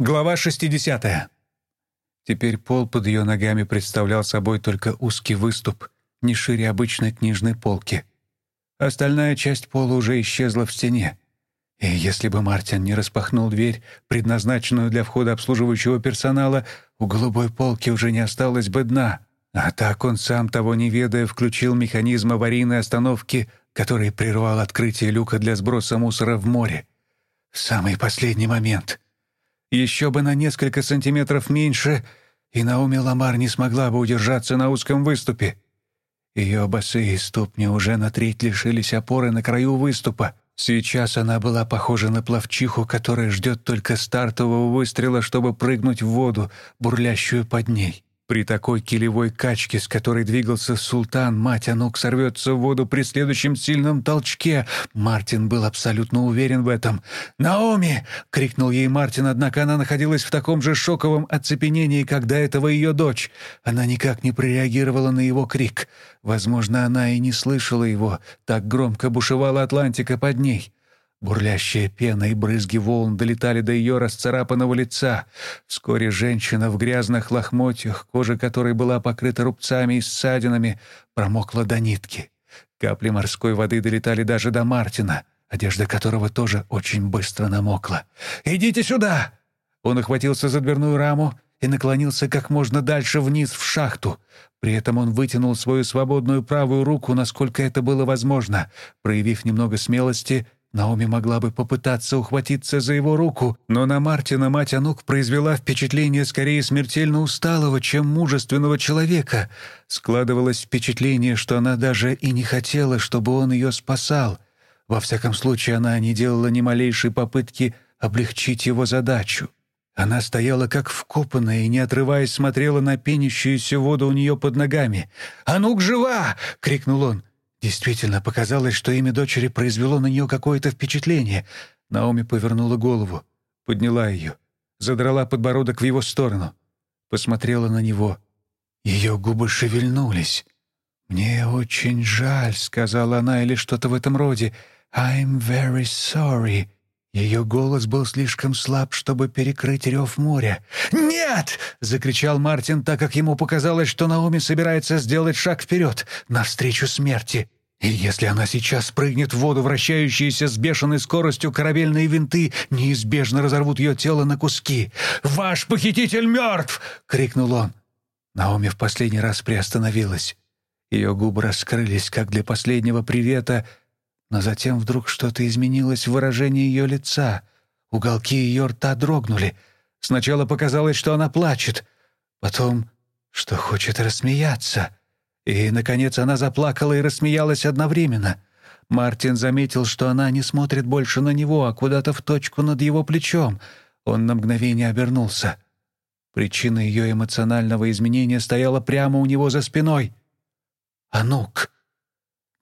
Глава 60. Теперь пол под ее ногами представлял собой только узкий выступ, не шире обычной книжной полки. Остальная часть пола уже исчезла в стене. И если бы Мартин не распахнул дверь, предназначенную для входа обслуживающего персонала, у голубой полки уже не осталось бы дна. А так он сам того не ведая включил механизм аварийной остановки, который прервал открытие люка для сброса мусора в море. В самый последний момент — еще бы на несколько сантиметров меньше, и Наоми Ламар не смогла бы удержаться на узком выступе. Ее босые ступни уже на треть лишились опоры на краю выступа. Сейчас она была похожа на пловчиху, которая ждет только стартового выстрела, чтобы прыгнуть в воду, бурлящую под ней. При такой килевой качке, с которой двигался султан, мать Анук сорвется в воду при следующем сильном толчке. Мартин был абсолютно уверен в этом. «Наоми!» — крикнул ей Мартин, однако она находилась в таком же шоковом оцепенении, как до этого ее дочь. Она никак не прореагировала на его крик. Возможно, она и не слышала его. Так громко бушевала Атлантика под ней. Бурлящая пена и брызги волн долетали до ее расцарапанного лица. Вскоре женщина в грязных лохмотьях, кожа которой была покрыта рубцами и ссадинами, промокла до нитки. Капли морской воды долетали даже до Мартина, одежда которого тоже очень быстро намокла. «Идите сюда!» Он охватился за дверную раму и наклонился как можно дальше вниз в шахту. При этом он вытянул свою свободную правую руку, насколько это было возможно. Проявив немного смелости — Наоми могла бы попытаться ухватиться за его руку, но на Мартина мать Анук произвела впечатление скорее смертельно усталого, чем мужественного человека. Складывалось впечатление, что она даже и не хотела, чтобы он ее спасал. Во всяком случае, она не делала ни малейшей попытки облегчить его задачу. Она стояла как вкопанная и, не отрываясь, смотрела на пенящуюся воду у нее под ногами. «Анук жива!» — крикнул он. Действительно, показалось, что имя дочери произвело на нее какое-то впечатление. Наоми повернула голову, подняла ее, задрала подбородок в его сторону, посмотрела на него. Ее губы шевельнулись. «Мне очень жаль», — сказала она, или что-то в этом роде. «I'm very sorry». Ее голос был слишком слаб, чтобы перекрыть рев моря. «Нет!» — закричал Мартин, так как ему показалось, что Наоми собирается сделать шаг вперед, навстречу смерти. И если она сейчас прыгнет в воду, вращающиеся с бешеной скоростью корабельные винты неизбежно разорвут ее тело на куски. «Ваш похититель мертв!» — крикнул он. Наоми в последний раз приостановилась. Ее губы раскрылись, как для последнего привета — но затем вдруг что-то изменилось в выражении ее лица. Уголки ее рта дрогнули. Сначала показалось, что она плачет, потом, что хочет рассмеяться. И, наконец, она заплакала и рассмеялась одновременно. Мартин заметил, что она не смотрит больше на него, а куда-то в точку над его плечом. Он на мгновение обернулся. Причина ее эмоционального изменения стояла прямо у него за спиной. «Анук!»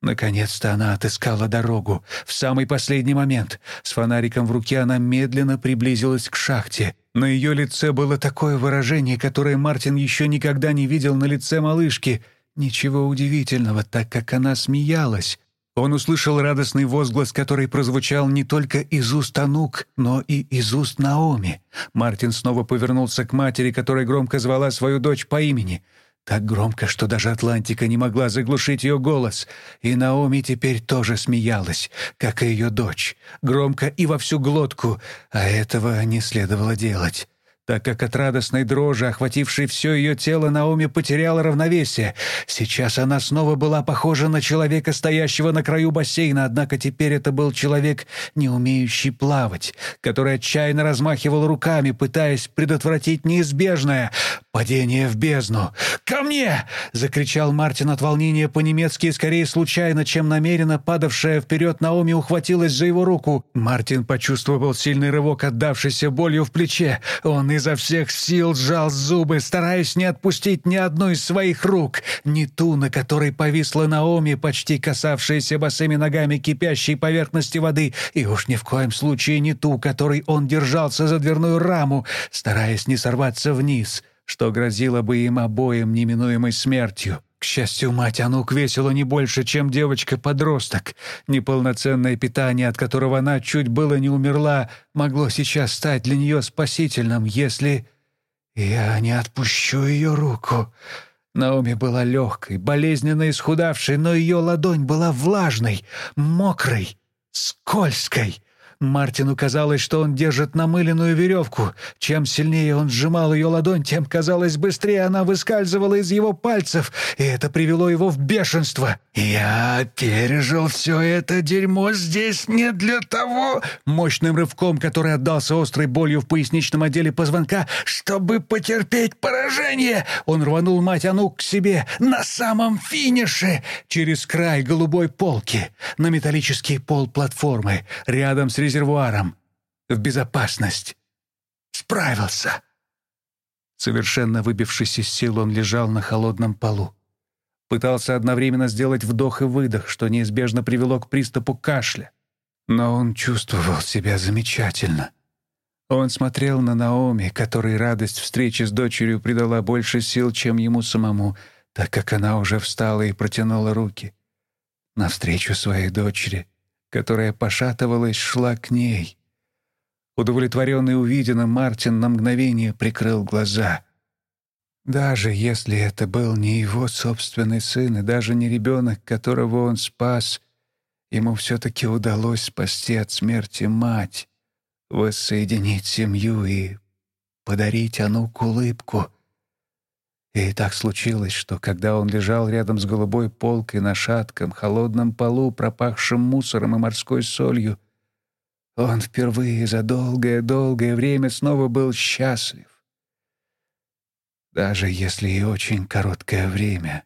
Наконец-то она отыскала дорогу. В самый последний момент. С фонариком в руке она медленно приблизилась к шахте. На ее лице было такое выражение, которое Мартин еще никогда не видел на лице малышки. Ничего удивительного, так как она смеялась. Он услышал радостный возглас, который прозвучал не только из уст Анук, но и из уст Наоми. Мартин снова повернулся к матери, которая громко звала свою дочь по имени — так громко, что даже Атлантика не могла заглушить ее голос. И Наоми теперь тоже смеялась, как и ее дочь, громко и во всю глотку, а этого не следовало делать так как от радостной дрожи, охватившей все ее тело, Наоми потеряла равновесие. Сейчас она снова была похожа на человека, стоящего на краю бассейна, однако теперь это был человек, не умеющий плавать, который отчаянно размахивал руками, пытаясь предотвратить неизбежное — падение в бездну. «Ко мне!» — закричал Мартин от волнения по-немецки, скорее случайно, чем намеренно падавшая вперед Наоми ухватилась за его руку. Мартин почувствовал сильный рывок, отдавшийся болью в плече. Он изо всех сил сжал зубы, стараясь не отпустить ни одну из своих рук, ни ту, на которой повисла Наоми, почти касавшаяся босыми ногами кипящей поверхности воды, и уж ни в коем случае не ту, которой он держался за дверную раму, стараясь не сорваться вниз, что грозило бы им обоим неминуемой смертью. К счастью, мать Анук весила не больше, чем девочка-подросток. Неполноценное питание, от которого она чуть было не умерла, могло сейчас стать для нее спасительным, если... Я не отпущу ее руку. Наоми была легкой, болезненно исхудавшей, но ее ладонь была влажной, мокрой, скользкой. Мартину казалось, что он держит намыленную веревку. Чем сильнее он сжимал ее ладонь, тем, казалось, быстрее она выскальзывала из его пальцев, и это привело его в бешенство. «Я пережил все это дерьмо здесь не для того...» Мощным рывком, который отдался острой болью в поясничном отделе позвонка, «чтобы потерпеть поражение!» Он рванул мать Анук к себе на самом финише, через край голубой полки, на металлический пол платформы, рядом с резервуаром. В безопасность. Справился. Совершенно выбившись из сил, он лежал на холодном полу. Пытался одновременно сделать вдох и выдох, что неизбежно привело к приступу кашля. Но он чувствовал себя замечательно. Он смотрел на Наоми, которой радость встречи с дочерью придала больше сил, чем ему самому, так как она уже встала и протянула руки. Навстречу своей дочери — которая, пошатывалась, шла к ней. Удовлетворенный увиденным, Мартин на мгновение прикрыл глаза. Даже если это был не его собственный сын и даже не ребенок, которого он спас, ему все-таки удалось спасти от смерти мать, воссоединить семью и подарить Анук улыбку — и так случилось, что когда он лежал рядом с голубой полкой на шатком, холодном полу, пропахшем мусором и морской солью, он впервые за долгое-долгое время снова был счастлив. Даже если и очень короткое время —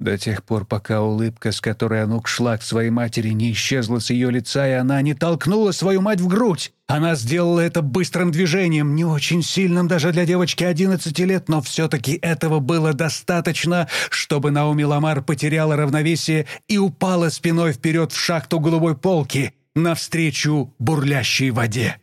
до тех пор, пока улыбка, с которой Анук шла к своей матери, не исчезла с ее лица, и она не толкнула свою мать в грудь. Она сделала это быстрым движением, не очень сильным даже для девочки 11 лет, но все-таки этого было достаточно, чтобы Наоми Ламар потеряла равновесие и упала спиной вперед в шахту голубой полки навстречу бурлящей воде.